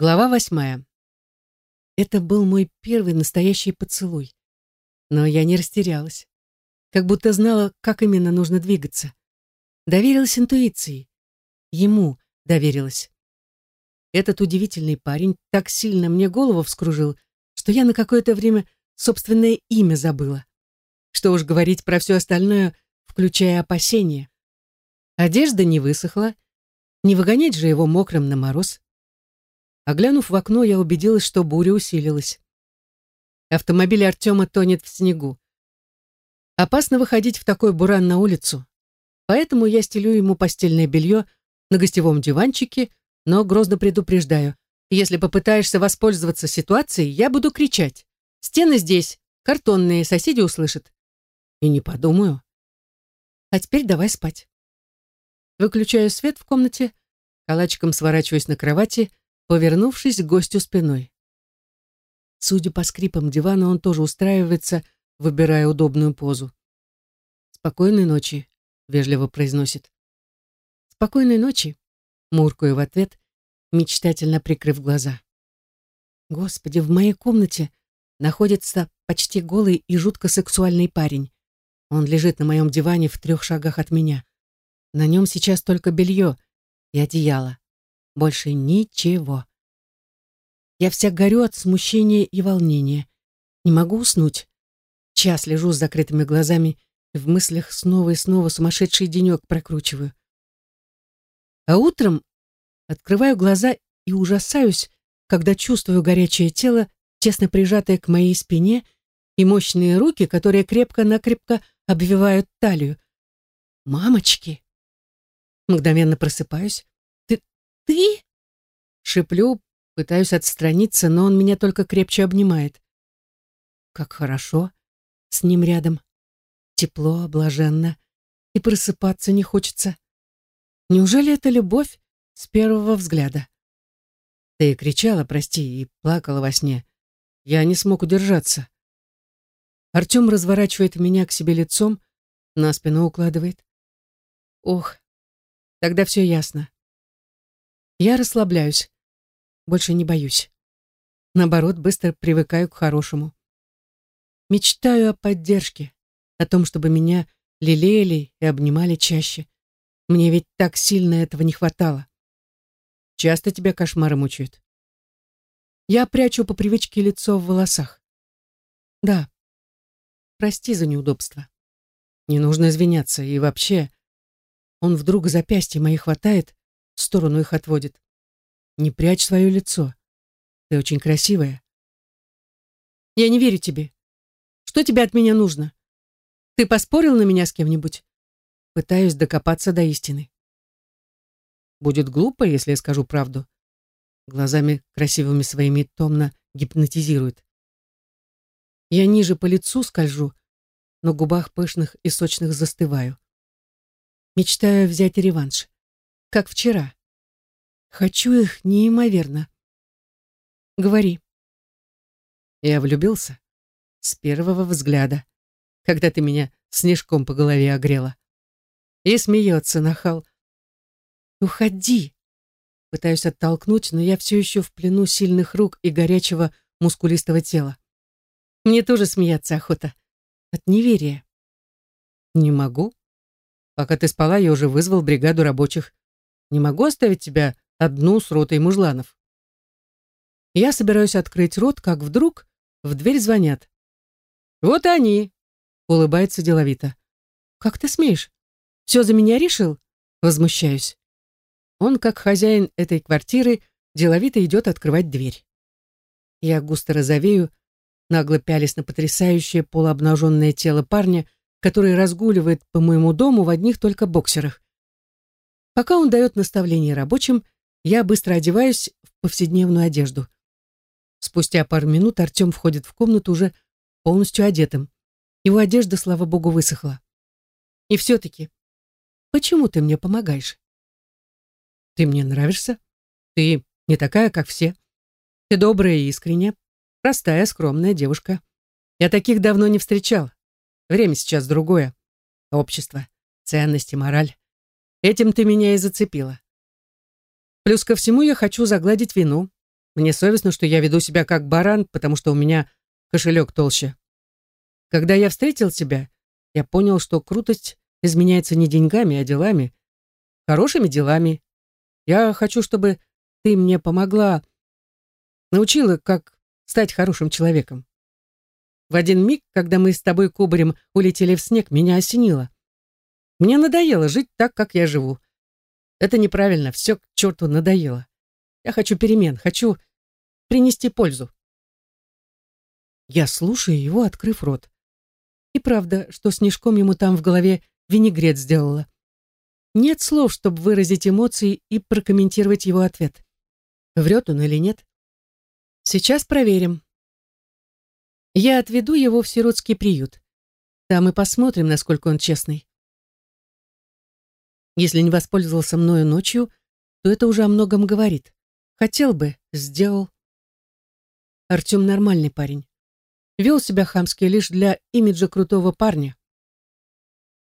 Глава восьмая. Это был мой первый настоящий поцелуй. Но я не растерялась. Как будто знала, как именно нужно двигаться. Доверилась интуиции. Ему доверилась. Этот удивительный парень так сильно мне голову вскружил, что я на какое-то время собственное имя забыла. Что уж говорить про все остальное, включая опасения. Одежда не высохла, не выгонять же его мокрым на мороз. Оглянув в окно, я убедилась, что буря усилилась. Автомобиль Артема тонет в снегу. Опасно выходить в такой буран на улицу, поэтому я стелю ему постельное белье на гостевом диванчике, но грозно предупреждаю. Если попытаешься воспользоваться ситуацией, я буду кричать. Стены здесь, картонные, соседи услышат. И не подумаю. А теперь давай спать. Выключаю свет в комнате, калачиком сворачиваюсь на кровати повернувшись к гостю спиной. Судя по скрипам дивана, он тоже устраивается, выбирая удобную позу. «Спокойной ночи», — вежливо произносит. «Спокойной ночи», — муркаю в ответ, мечтательно прикрыв глаза. Господи, в моей комнате находится почти голый и жутко сексуальный парень. Он лежит на моем диване в трех шагах от меня. На нем сейчас только белье и одеяло. Больше ничего. Я вся горю от смущения и волнения. Не могу уснуть. Час лежу с закрытыми глазами и в мыслях снова и снова сумасшедший денек прокручиваю. А утром открываю глаза и ужасаюсь, когда чувствую горячее тело, тесно прижатое к моей спине, и мощные руки, которые крепко-накрепко обвивают талию. «Мамочки!» Мгновенно просыпаюсь, «Ты?» Шиплю, пытаюсь отстраниться, но он меня только крепче обнимает. Как хорошо с ним рядом. Тепло, блаженно. И просыпаться не хочется. Неужели это любовь с первого взгляда? Ты кричала, прости, и плакала во сне. Я не смог удержаться. Артем разворачивает меня к себе лицом, на спину укладывает. Ох, тогда все ясно. Я расслабляюсь. Больше не боюсь. Наоборот, быстро привыкаю к хорошему. Мечтаю о поддержке, о том, чтобы меня лелеяли и обнимали чаще. Мне ведь так сильно этого не хватало. Часто тебя кошмары мучают? Я прячу по привычке лицо в волосах. Да. Прости за неудобство. Не нужно извиняться. И вообще, он вдруг запястье мои хватает, в сторону их отводит. Не прячь свое лицо. Ты очень красивая. Я не верю тебе. Что тебе от меня нужно? Ты поспорил на меня с кем-нибудь? Пытаюсь докопаться до истины. Будет глупо, если я скажу правду. Глазами красивыми своими томно гипнотизирует. Я ниже по лицу скольжу, на губах пышных и сочных застываю. Мечтаю взять реванш как вчера. Хочу их неимоверно. Говори. Я влюбился с первого взгляда, когда ты меня снежком по голове огрела. И смеется нахал. Уходи. Пытаюсь оттолкнуть, но я все еще в плену сильных рук и горячего мускулистого тела. Мне тоже смеяться охота. От неверия. Не могу. Пока ты спала, я уже вызвал бригаду рабочих. Не могу оставить тебя одну с ротой мужланов. Я собираюсь открыть рот, как вдруг в дверь звонят. «Вот они!» — улыбается деловито. «Как ты смеешь? Все за меня решил?» — возмущаюсь. Он, как хозяин этой квартиры, деловито идет открывать дверь. Я густо розовею, нагло пялись на потрясающее полуобнаженное тело парня, который разгуливает по моему дому в одних только боксерах. Пока он дает наставление рабочим, я быстро одеваюсь в повседневную одежду. Спустя пару минут Артем входит в комнату уже полностью одетым. Его одежда, слава богу, высохла. И все-таки, почему ты мне помогаешь? Ты мне нравишься. Ты не такая, как все. Ты добрая и искренняя, простая, скромная девушка. Я таких давно не встречал. Время сейчас другое. Общество, ценности, мораль. Этим ты меня и зацепила. Плюс ко всему я хочу загладить вину. Мне совестно, что я веду себя как баран, потому что у меня кошелек толще. Когда я встретил тебя, я понял, что крутость изменяется не деньгами, а делами. Хорошими делами. Я хочу, чтобы ты мне помогла, научила, как стать хорошим человеком. В один миг, когда мы с тобой кубарем улетели в снег, меня осенило. Мне надоело жить так, как я живу. Это неправильно, все к черту надоело. Я хочу перемен, хочу принести пользу. Я слушаю его, открыв рот. И правда, что снежком ему там в голове винегрет сделала. Нет слов, чтобы выразить эмоции и прокомментировать его ответ. Врет он или нет? Сейчас проверим. Я отведу его в сиротский приют. Там и посмотрим, насколько он честный. Если не воспользовался мною ночью, то это уже о многом говорит. Хотел бы, сделал. Артем нормальный парень вел себя хамски лишь для имиджа крутого парня.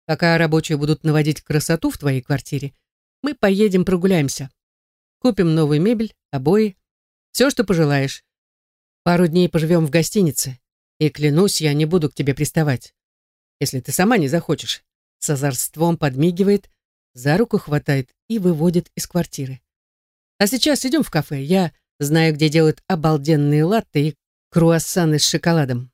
Пока рабочие будут наводить красоту в твоей квартире, мы поедем прогуляемся. Купим новую мебель, обои, все, что пожелаешь. Пару дней поживем в гостинице, и, клянусь, я не буду к тебе приставать. Если ты сама не захочешь. С озорством подмигивает, за руку хватает и выводит из квартиры. А сейчас идем в кафе. Я знаю, где делают обалденные латте и круассаны с шоколадом.